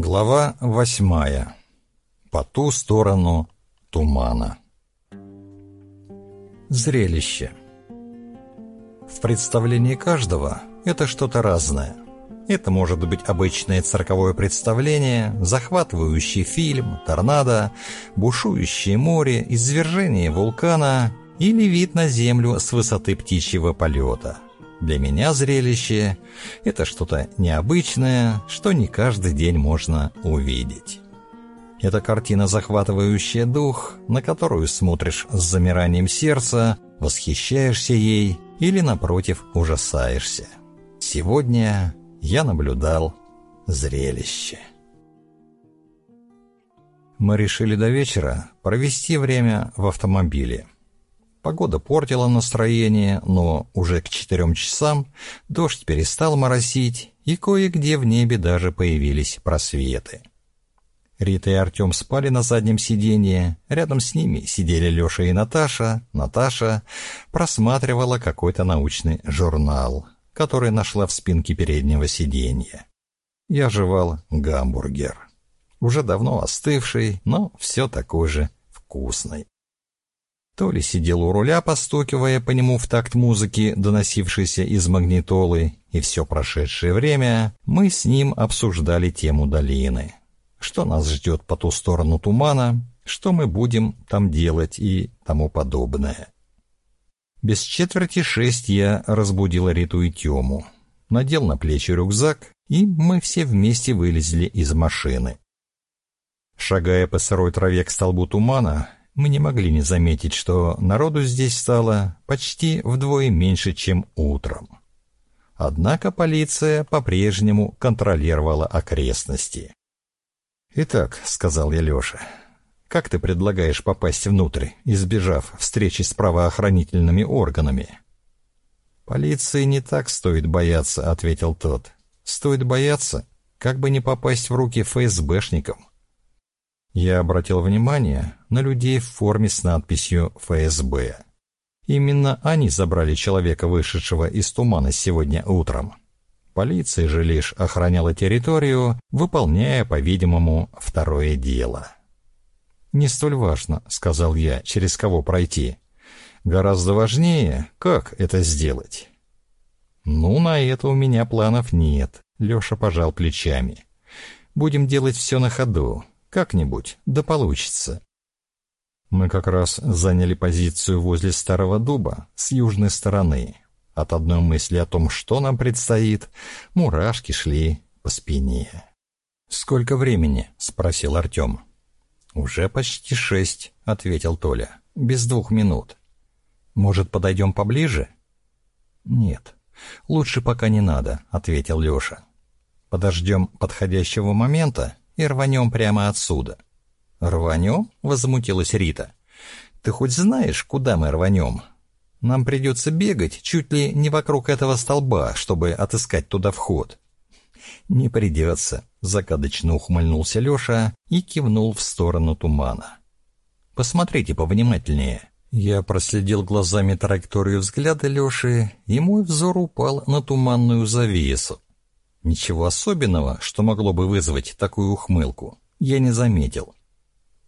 Глава восьмая. По ту сторону тумана. Зрелище. В представлении каждого это что-то разное. Это может быть обычное цирковое представление, захватывающий фильм, торнадо, бушующее море, извержение вулкана или вид на землю с высоты птичьего полета – для меня зрелище — это что-то необычное, что не каждый день можно увидеть. Это картина, захватывающая дух, на которую смотришь с замиранием сердца, восхищаешься ей или, напротив, ужасаешься. Сегодня я наблюдал зрелище. Мы решили до вечера провести время в автомобиле. Погода портила настроение, но уже к четырем часам дождь перестал моросить, и кое-где в небе даже появились просветы. Рита и Артем спали на заднем сиденье, рядом с ними сидели Леша и Наташа. Наташа просматривала какой-то научный журнал, который нашла в спинке переднего сиденья. Я жевал гамбургер. Уже давно остывший, но все такой же вкусный. То ли сидел у руля, постукивая по нему в такт музыки, доносившейся из магнитолы, и все прошедшее время мы с ним обсуждали тему долины. Что нас ждет по ту сторону тумана, что мы будем там делать и тому подобное. Без четверти шесть я разбудил Риту и Тему, надел на плечи рюкзак, и мы все вместе вылезли из машины. Шагая по сырой траве к столбу тумана, мы не могли не заметить, что народу здесь стало почти вдвое меньше, чем утром. Однако полиция по-прежнему контролировала окрестности. «Итак», — сказал я Леше, — «как ты предлагаешь попасть внутрь, избежав встречи с правоохранительными органами?» «Полиции не так стоит бояться», — ответил тот. «Стоит бояться, как бы не попасть в руки ФСБшникам. Я обратил внимание на людей в форме с надписью «ФСБ». Именно они забрали человека, вышедшего из тумана сегодня утром. Полиция же лишь охраняла территорию, выполняя, по-видимому, второе дело. «Не столь важно», — сказал я, — «через кого пройти. Гораздо важнее, как это сделать». «Ну, на это у меня планов нет», — Леша пожал плечами. «Будем делать все на ходу. Как-нибудь, да получится. Мы как раз заняли позицию возле старого дуба с южной стороны. От одной мысли о том, что нам предстоит, мурашки шли по спине. «Сколько времени?» — спросил Артем. «Уже почти шесть», — ответил Толя. «Без двух минут. Может, подойдем поближе?» «Нет, лучше пока не надо», — ответил Леша. «Подождем подходящего момента и рванем прямо отсюда». «Рванем?» — возмутилась Рита. «Ты хоть знаешь, куда мы рванем? Нам придется бегать чуть ли не вокруг этого столба, чтобы отыскать туда вход». «Не придется», — закадочно ухмыльнулся Леша и кивнул в сторону тумана. «Посмотрите повнимательнее». Я проследил глазами траекторию взгляда Леши, и мой взор упал на туманную завесу. Ничего особенного, что могло бы вызвать такую ухмылку, я не заметил.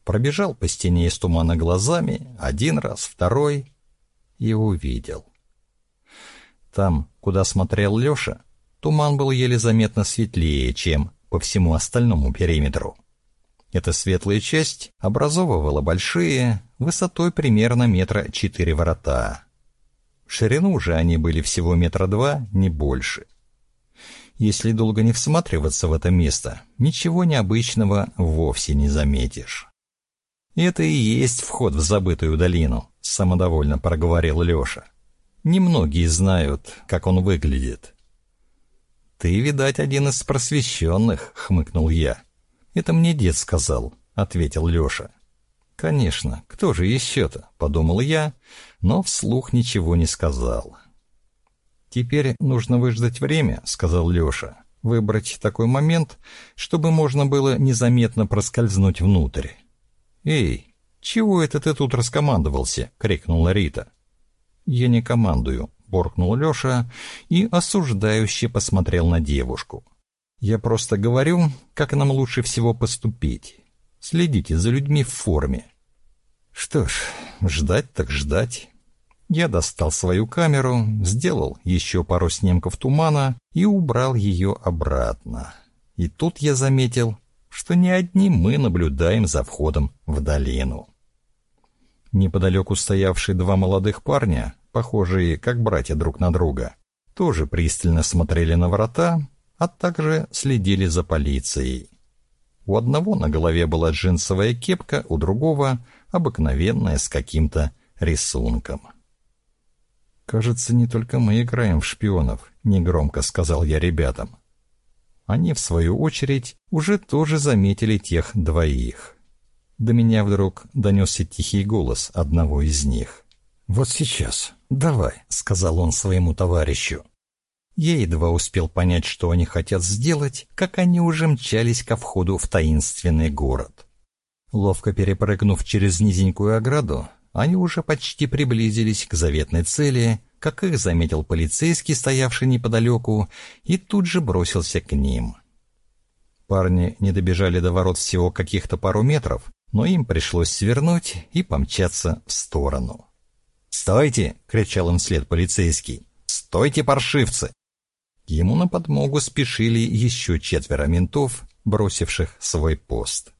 Пробежал по стене из тумана глазами, один раз, второй, и увидел. Там, куда смотрел Леша, туман был еле заметно светлее, чем по всему остальному периметру. Эта светлая часть образовывала большие, высотой примерно метра четыре ворота. В ширину же они были всего метра два, не больше — если долго не всматриваться в это место, ничего необычного вовсе не заметишь. «Это и есть вход в забытую долину», — самодовольно проговорил Леша. «Немногие знают, как он выглядит». «Ты, видать, один из просвещенных», — хмыкнул я. «Это мне дед сказал», — ответил Леша. «Конечно, кто же еще-то?» — подумал я, но вслух ничего не сказал. «Теперь нужно выждать время», — сказал Леша. «Выбрать такой момент, чтобы можно было незаметно проскользнуть внутрь». «Эй, чего это ты тут раскомандовался?» — крикнула Рита. «Я не командую», — буркнул Леша и осуждающе посмотрел на девушку. Я просто говорю, как нам лучше всего поступить. Следите за людьми в форме. Что ж, ждать так ждать. Я достал свою камеру, сделал еще пару снимков тумана и убрал ее обратно. И тут я заметил, что не одни мы наблюдаем за входом в долину. Неподалеку стоявшие два молодых парня, похожие как братья друг на друга, тоже пристально смотрели на врата, а также следили за полицией. У одного на голове была джинсовая кепка, у другого — обыкновенная с каким-то рисунком. «Кажется, не только мы играем в шпионов», — негромко сказал я ребятам. Они, в свою очередь, уже тоже заметили тех двоих. До меня вдруг донесся тихий голос одного из них. «Вот сейчас. Давай», — сказал он своему товарищу. Я едва успел понять, что они хотят сделать, как они уже мчались ко входу в таинственный город. Ловко перепрыгнув через низенькую ограду, они уже почти приблизились к заветной цели, как их заметил полицейский, стоявший неподалеку, и тут же бросился к ним. Парни не добежали до ворот всего каких-то пару метров, но им пришлось свернуть и помчаться в сторону. «Стойте!» — кричал им вслед полицейский. «Стойте, паршивцы!» Ему на подмогу спешили еще четверо ментов, бросивших свой пост.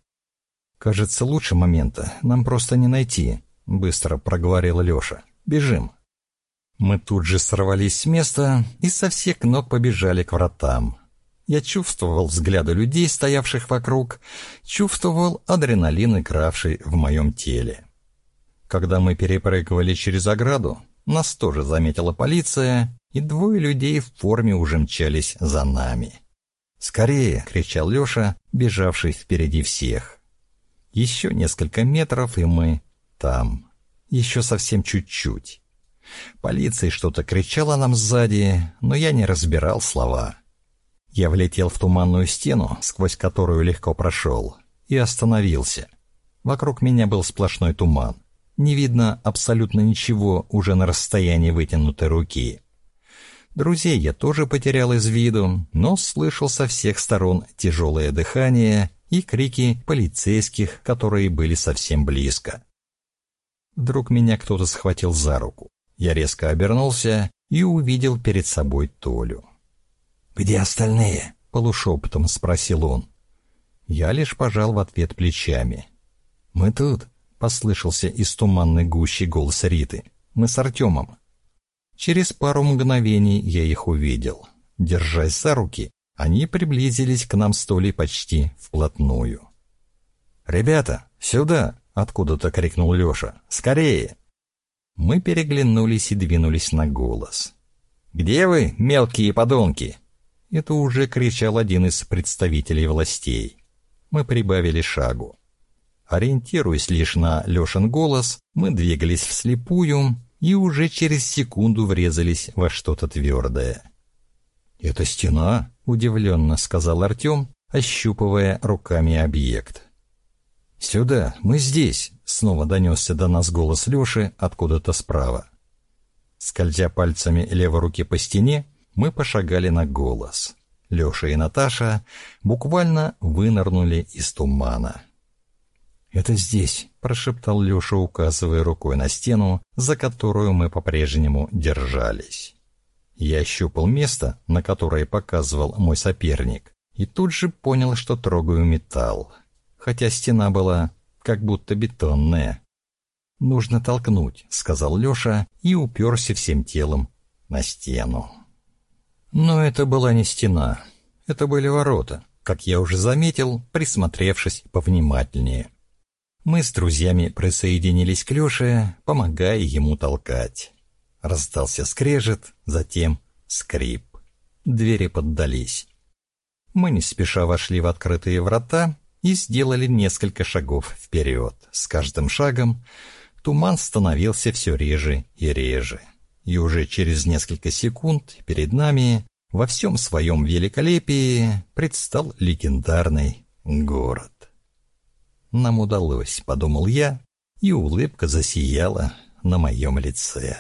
«Кажется, лучше момента нам просто не найти», быстро проговорил Леша. «Бежим». Мы тут же сорвались с места и со всех ног побежали к вратам. Я чувствовал взгляды людей, стоявших вокруг, чувствовал адреналин, игравший в моем теле. Когда мы перепрыгивали через ограду, нас тоже заметила полиция, и двое людей в форме уже мчались за нами. «Скорее!» — кричал Леша, бежавший впереди всех. Еще несколько метров, и мы там. Еще совсем чуть-чуть. Полиция что-то кричала нам сзади, но я не разбирал слова. Я влетел в туманную стену, сквозь которую легко прошел, и остановился. Вокруг меня был сплошной туман. Не видно абсолютно ничего уже на расстоянии вытянутой руки. Друзей я тоже потерял из виду, но слышал со всех сторон тяжелое дыхание и крики полицейских, которые были совсем близко. Вдруг меня кто-то схватил за руку. Я резко обернулся и увидел перед собой Толю. «Где остальные?» — полушепотом спросил он. Я лишь пожал в ответ плечами. «Мы тут», — послышался из туманной гущи голос Риты. «Мы с Артемом». Через пару мгновений я их увидел. Держась за руки, они приблизились к нам с Толей почти вплотную. «Ребята, сюда!» Откуда-то крикнул Леша. «Скорее!» Мы переглянулись и двинулись на голос. «Где вы, мелкие подонки?» Это уже кричал один из представителей властей. Мы прибавили шагу. Ориентируясь лишь на Лешин голос, мы двигались вслепую и уже через секунду врезались во что-то твердое. «Это стена?» — удивленно сказал Артем, ощупывая руками объект. «Сюда, мы здесь!» — снова донесся до нас голос Леши откуда-то справа. Скользя пальцами левой руки по стене, мы пошагали на голос. Леша и Наташа буквально вынырнули из тумана. «Это здесь», — прошептал Леша, указывая рукой на стену, за которую мы по-прежнему держались. Я ощупал место, на которое показывал мой соперник, и тут же понял, что трогаю металл хотя стена была как будто бетонная. «Нужно толкнуть», — сказал Леша и уперся всем телом на стену. Но это была не стена, это были ворота, как я уже заметил, присмотревшись повнимательнее. Мы с друзьями присоединились к Леше, помогая ему толкать. Раздался скрежет, затем скрип. Двери поддались. Мы не спеша вошли в открытые врата и сделали несколько шагов вперед. С каждым шагом туман становился все реже и реже. И уже через несколько секунд перед нами во всем своем великолепии предстал легендарный город. «Нам удалось», — подумал я, и улыбка засияла на моем лице.